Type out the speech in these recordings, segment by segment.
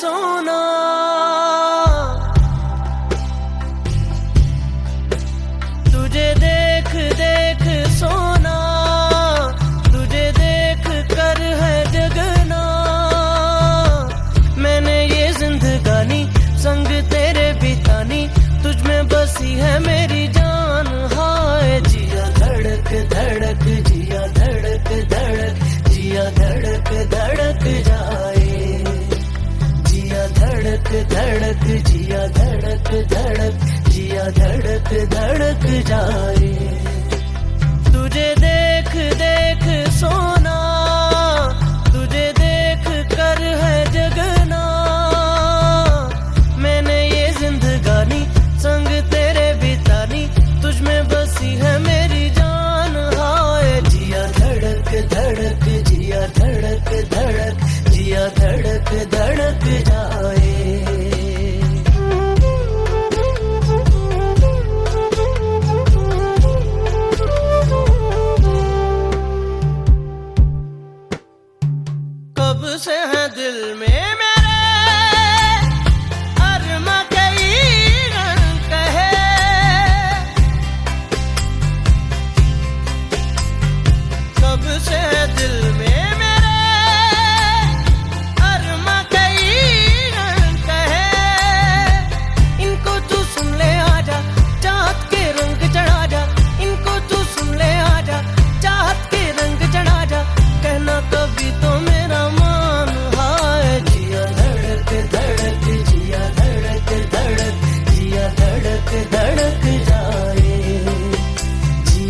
सोना। तुझे देख देख सोना। तुझे देख कर है जगना। मैंने ये संग तेरे बसी है मेरी जान। हाय जिया, धड़क धड़क जिया। धड़क धड़क जिया धड़क धड़क जिया धड़क धड़क जाए।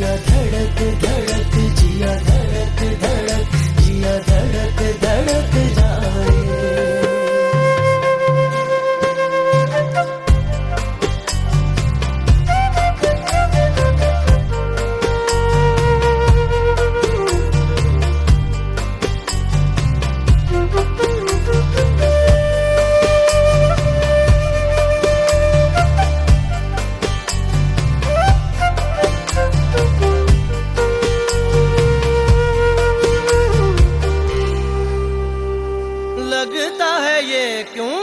न धड़क धड़क ये क्यों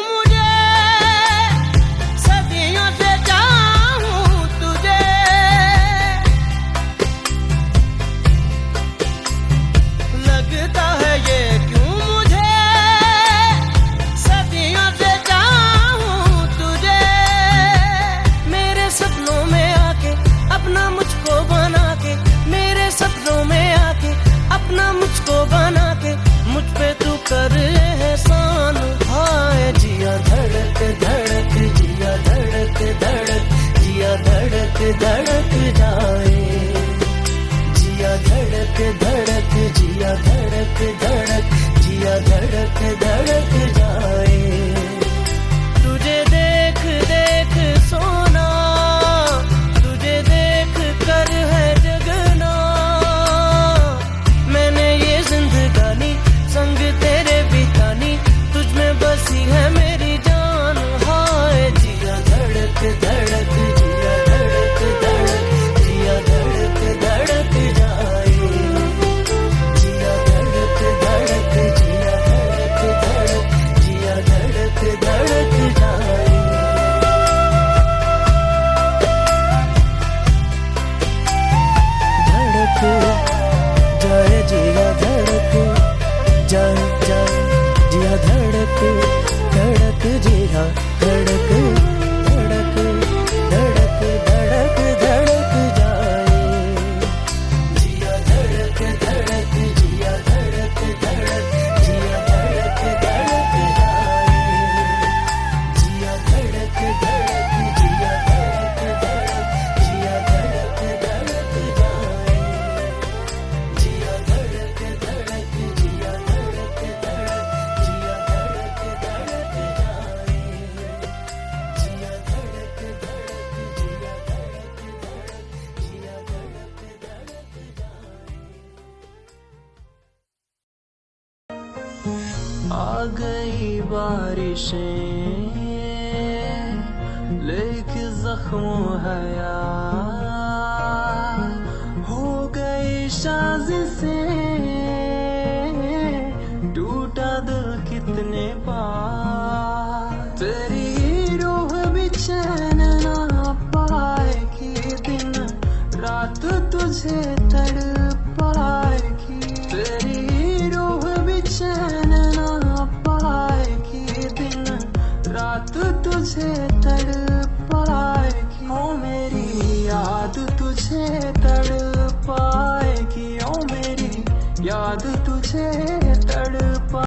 done आ गई बारिशें, लेके जख्म हया हो गई साज से टूटा दिल कितने बार तेरी रूह भी चैन ना पाएगी दिन, रात तुझे तड़ तुझे तड़ पाए क्यों मेरी याद तुझे तड़